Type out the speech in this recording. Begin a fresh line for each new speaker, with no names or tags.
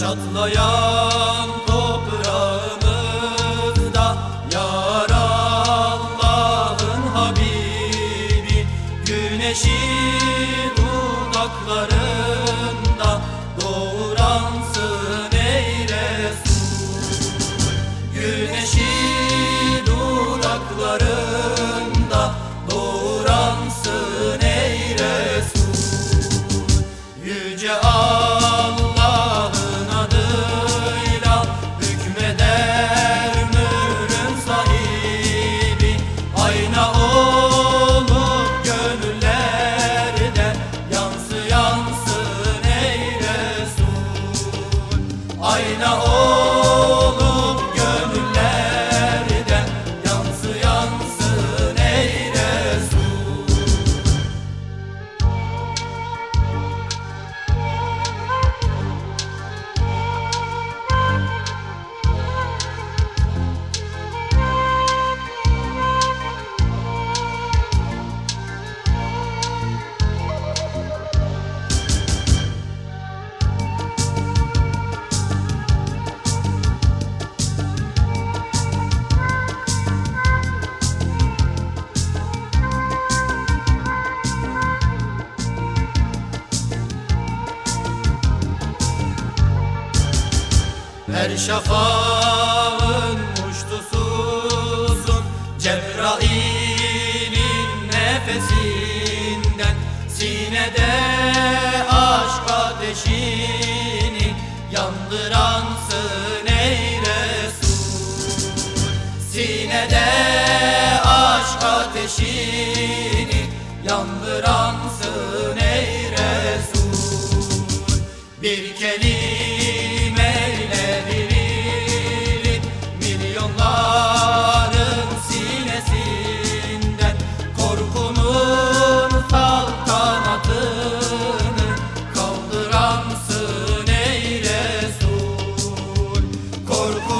Çatlayan toprağımızda Yar Allah'ın Habibi Güneşin dudaklarında Doğuransın ey Resul. Güneşin dudaklarında Doğuransın ey Resul. Yüce Allah'ın Her şafağın muştususun Cebrail'in nefesinden Sinede aşk ateşini Yandıransın ey Resul. Sinede aşk ateşini Yandıran por